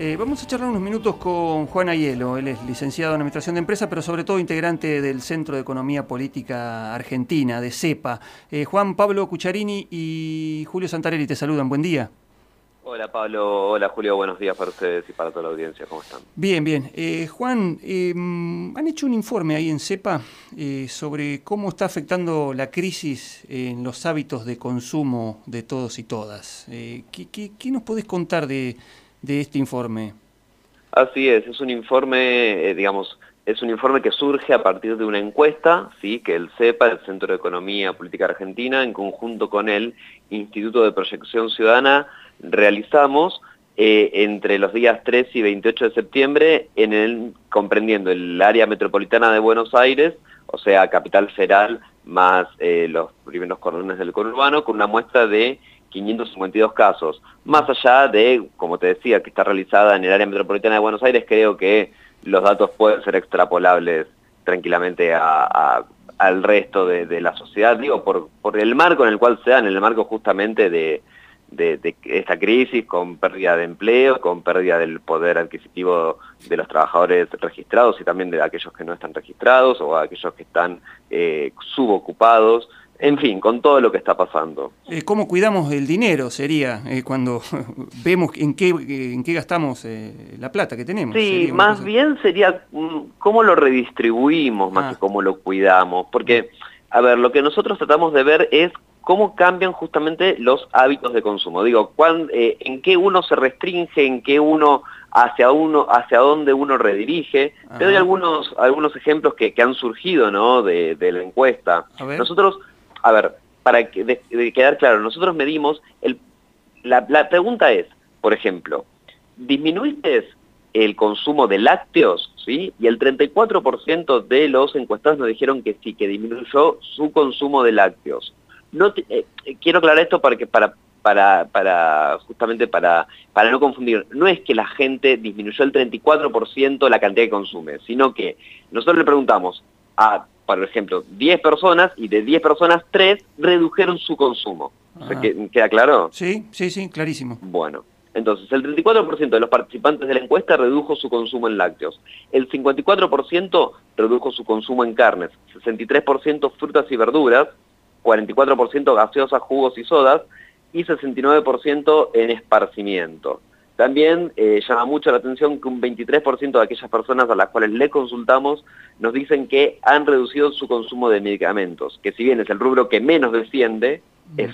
Eh, vamos a charlar unos minutos con Juan Ayelo. Él es licenciado en Administración de Empresas, pero sobre todo integrante del Centro de Economía Política Argentina, de CEPA. Eh, Juan Pablo Cucharini y Julio Santarelli te saludan. Buen día. Hola Pablo, hola Julio, buenos días para ustedes y para toda la audiencia, ¿cómo están? Bien, bien. Eh, Juan, han hecho un informe ahí en CEPA sobre cómo está afectando la crisis en los hábitos de consumo de todos y todas. ¿qué, qué nos podés contar de, de este informe. Así es, es un informe, eh, digamos, es un informe que surge a partir de una encuesta, ¿sí? que el CEPA, el Centro de Economía Política Argentina, en conjunto con el Instituto de Proyección Ciudadana, realizamos eh, entre los días 3 y 28 de septiembre, en el, comprendiendo el área metropolitana de Buenos Aires, o sea, Capital Federal, más eh, los primeros cordones del conurbano, con una muestra de 552 casos. Más allá de, como te decía, que está realizada en el área metropolitana de Buenos Aires, creo que los datos pueden ser extrapolables tranquilamente al resto de, la sociedad, digo, por, por el marco en el cual se dan, en el marco justamente de, de, esta crisis, con pérdida de empleo, con pérdida del poder adquisitivo de los trabajadores registrados y también de aquellos que no están registrados o aquellos que están eh, subocupados en fin, con todo lo que está pasando. Eh, ¿Cómo cuidamos el dinero? Sería eh, cuando vemos en qué, en qué gastamos eh, la plata que tenemos. Sí, más bien sería mm, cómo lo redistribuimos más ah. que cómo lo cuidamos. Porque, a ver, lo que nosotros tratamos de ver es cómo cambian justamente los hábitos de consumo. Digo, en qué uno se restringe, en qué uno hacia uno, hacia dónde uno redirige. Te doy algunos, algunos ejemplos que, han surgido ¿no? de, de la encuesta. Nosotros a ver, para quedar claro, nosotros medimos, el, la, pregunta es, por ejemplo, ¿disminuiste el consumo de lácteos? ¿sí? Y el 34% de los encuestados nos dijeron que sí, que disminuyó su consumo de lácteos. No eh, quiero aclarar esto para, que, para, para, para justamente para, para no confundir. No es que la gente disminuyó el 34% la cantidad que consume, sino que nosotros le preguntamos a por ejemplo, 10 personas y de 10 personas, 3 redujeron su consumo. Ah. ¿Queda claro? Sí, sí, sí, clarísimo. Bueno, entonces el 34% de los participantes de la encuesta redujo su consumo en lácteos, el 54% redujo su consumo en carnes, 63% frutas y verduras, 44% gaseosas, jugos y sodas y 69% en esparcimiento. También eh, llama mucho la atención que un 23% de aquellas personas a las cuales le consultamos nos dicen que han reducido su consumo de medicamentos, que si bien es el rubro que menos desciende, es,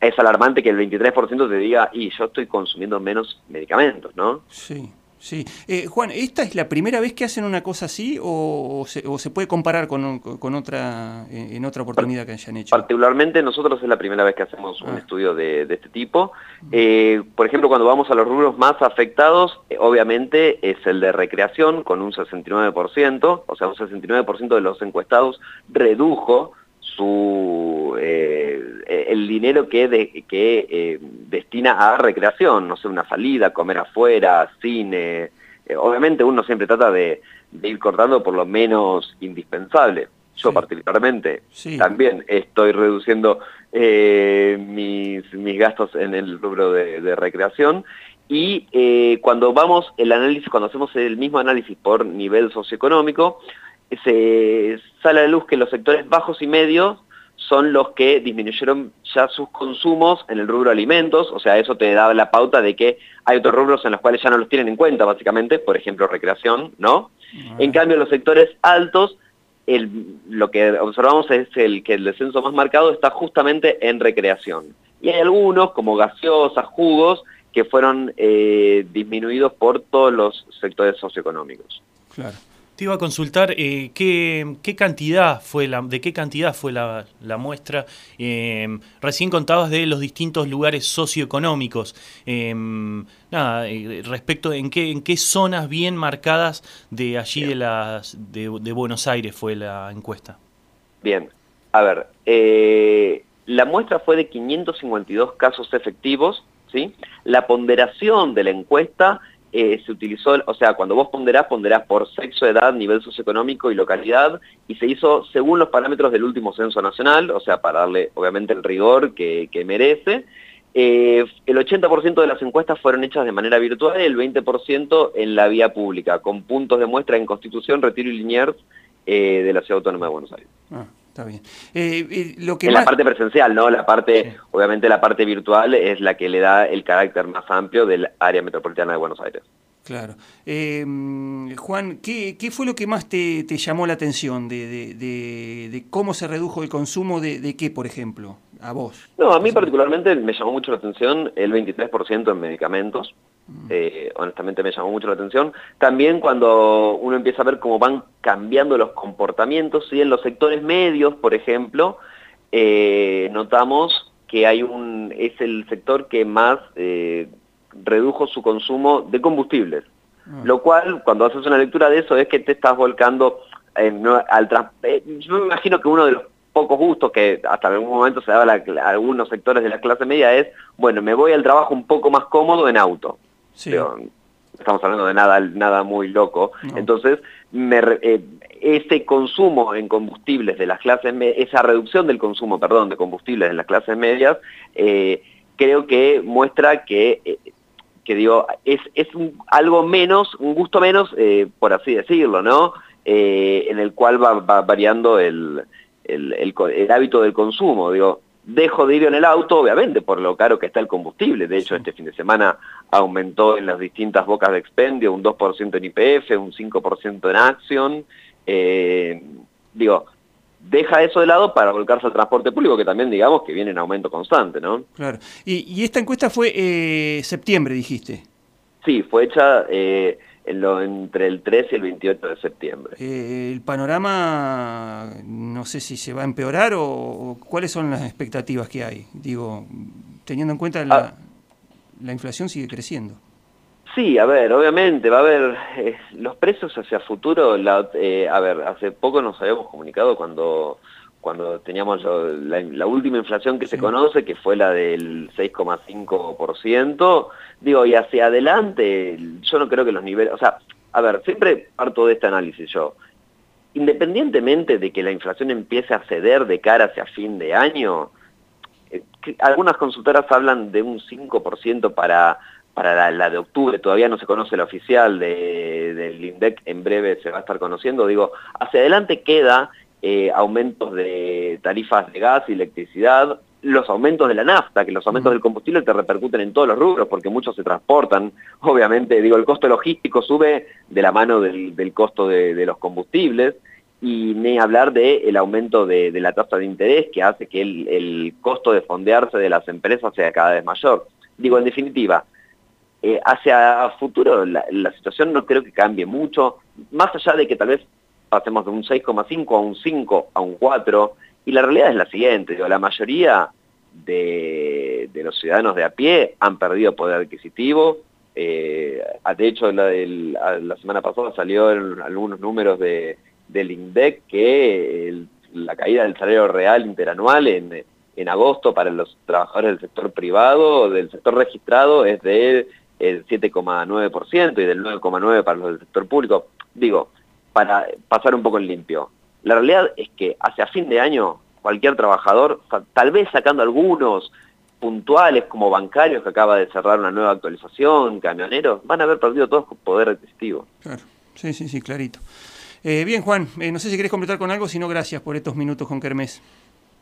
es alarmante que el 23% te diga, y yo estoy consumiendo menos medicamentos, ¿no? Sí. Sí. Eh, Juan, ¿esta es la primera vez que hacen una cosa así o, se, puede comparar con, con, otra en otra oportunidad que hayan hecho? Particularmente nosotros es la primera vez que hacemos un ah. estudio de, este tipo. Eh, por ejemplo, cuando vamos a los rubros más afectados, eh, obviamente es el de recreación con un 69%, o sea, un 69% de los encuestados redujo su el dinero que, que eh, destina a recreación, no sé, una salida, comer afuera, cine. Eh, obviamente uno siempre trata de, ir cortando por lo menos indispensable. Yo particularmente también estoy reduciendo eh, mis, mis gastos en el rubro de, recreación y cuando vamos el análisis, cuando hacemos el mismo análisis por nivel socioeconómico, se sale a la luz que los sectores bajos y medios son los que disminuyeron ya sus consumos en el rubro alimentos, o sea, eso te da la pauta de que hay otros rubros en los cuales ya no los tienen en cuenta, básicamente, por ejemplo, recreación, ¿no? Ah. En cambio, los sectores altos, lo que observamos es el que el descenso más marcado está justamente en recreación. Y hay algunos, como gaseosas, jugos, que fueron eh, disminuidos por todos los sectores socioeconómicos. Claro. Te iba a consultar eh, ¿qué, cantidad fue la, de qué cantidad fue la, muestra. Em, recién contabas de los distintos lugares socioeconómicos. Em, nada, eh, respecto en qué, en qué zonas bien marcadas de allí de, las, de, Buenos Aires fue la encuesta. Bien, a ver, eh, la muestra fue de 552 casos efectivos, ¿sí? La ponderación de la encuesta eh, se utilizó, o sea, cuando vos ponderás, ponderás por sexo, edad, nivel socioeconómico y localidad, y se hizo según los parámetros del último censo nacional, o sea, para darle obviamente el rigor que, merece. Eh, el 80% de las encuestas fueron hechas de manera virtual y el 20% en la vía pública, con puntos de muestra en Constitución, Retiro y Liniers eh, de la Ciudad Autónoma de Buenos Aires. Ah, está bien. Eh, lo que en la parte presencial, ¿no? La parte, obviamente la parte virtual es la que le da el carácter más amplio del área metropolitana de Buenos Aires. Claro. Juan, ¿qué, fue lo que más te, llamó la atención de, cómo se redujo el consumo de qué, por ejemplo? A vos? No, a mí particularmente me llamó mucho la atención el 23% en medicamentos. Mm. Eh, honestamente me llamó mucho la atención. También cuando uno empieza a ver cómo van cambiando los comportamientos, y en los sectores medios, por ejemplo, eh, notamos que hay un, es el sector que más eh, redujo su consumo de combustibles. Ah. Lo cual, cuando haces una lectura de eso, es que te estás volcando al Yo me imagino que uno de los pocos gustos que hasta algún momento se daba a algunos sectores de la clase media es, bueno, me voy al trabajo un poco más cómodo en auto. estamos hablando de nada, nada muy loco. Entonces, me, eh, ese consumo en combustibles de las clases esa reducción del consumo, perdón, de combustibles en las clases medias, eh, creo que muestra que, eh, que digo, es, es algo menos, un gusto menos, por así decirlo, ¿no? en el cual va variando el, el, hábito del consumo. Digo, dejo de ir en el auto, obviamente, por lo caro que está el combustible. De hecho, este fin de semana aumentó en las distintas bocas de expendio un 2% en IPF, un 5% en Action. Eh, digo, deja eso de lado para volcarse al transporte público, que también digamos que viene en aumento constante, ¿no? Claro. Y, esta encuesta fue eh, septiembre, dijiste. Sí, fue hecha eh, entre el 13 y el 28 de septiembre. Eh, ¿El panorama no sé si se va a empeorar o, cuáles son las expectativas que hay? Digo, teniendo en cuenta la, ah. la inflación sigue creciendo. Sí, a ver, obviamente va a haber eh, los precios hacia futuro. La, eh, a ver, hace poco nos habíamos comunicado cuando cuando teníamos la, última inflación que se conoce, que fue la del 6,5%, digo, y hacia adelante, yo no creo que los niveles, o sea, a ver, siempre parto de este análisis yo, independientemente de que la inflación empiece a ceder de cara hacia fin de año, eh, algunas consultoras hablan de un 5% para, para la, de octubre, todavía no se conoce la oficial del INDEC, en breve se va a estar conociendo, digo, hacia adelante queda eh, aumentos de tarifas de gas y electricidad, los aumentos de la nafta, que los aumentos del combustible te repercuten en todos los rubros porque muchos se transportan. Obviamente, digo, el costo logístico sube de la mano del, costo de, los combustibles y ni hablar del aumento de, la tasa de interés que hace que el, costo de fondearse de las empresas sea cada vez mayor. Digo, en definitiva, eh, hacia futuro la, la situación no creo que cambie mucho, más allá de que tal vez pasemos de un 6,5 a un 5 a un 4, y la realidad es la siguiente, digo, la mayoría de, los ciudadanos de a pie han perdido poder adquisitivo, eh, de hecho la, semana pasada salió algunos números de, del INDEC que la caída del salario real interanual en, en agosto para los trabajadores del sector privado, del sector registrado, es del 7,9% y del 9,9% para los del sector público. Digo, para pasar un poco en limpio. La realidad es que hacia fin de año cualquier trabajador, tal vez sacando algunos puntuales como bancarios que acaba de cerrar una nueva actualización, camioneros, van a haber perdido todos poder adquisitivo. Claro, sí, sí, sí, clarito. Eh, bien, Juan, eh, no sé si querés completar con algo, si no, gracias por estos minutos con Kermés.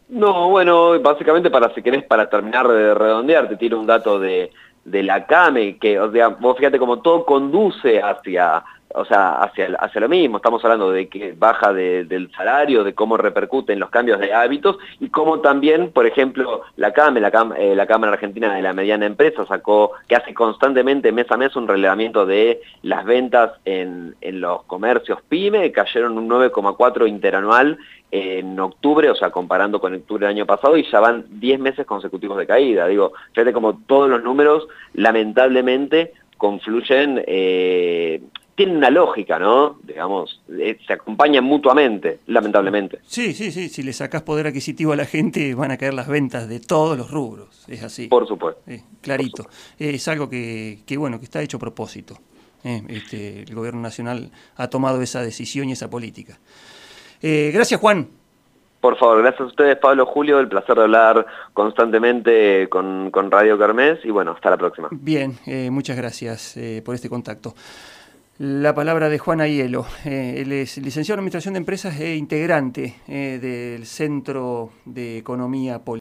No, bueno, básicamente para si querés, para terminar de redondear, te tiro un dato de, de la CAME, que o sea, vos fíjate como todo conduce hacia o sea, hacia, hacia lo mismo, estamos hablando de que baja del salario, de cómo repercuten los cambios de hábitos y cómo también, por ejemplo, la CAME, la, eh, la Cámara Argentina de la Mediana Empresa sacó, que hace constantemente mes a mes un relevamiento de las ventas en, en los comercios PYME, cayeron un 9,4 interanual en octubre, o sea, comparando con octubre del año pasado, y ya van 10 meses consecutivos de caída. Digo, fíjate como todos los números, lamentablemente, confluyen eh, tiene una lógica, ¿no? Digamos, eh, se acompañan mutuamente, lamentablemente. Sí, sí, sí, si le sacás poder adquisitivo a la gente van a caer las ventas de todos los rubros, es así. Por supuesto. clarito. Es algo que, que, bueno, que está hecho a propósito. ¿eh? Este, el gobierno nacional ha tomado esa decisión y esa política. Eh, gracias, Juan. Por favor, gracias a ustedes, Pablo, Julio, el placer de hablar constantemente con, Radio Carmes y bueno, hasta la próxima. Bien, eh, muchas gracias eh, por este contacto. La palabra de Juan Aielo. Eh, él es licenciado en Administración de Empresas e integrante del Centro de Economía Política.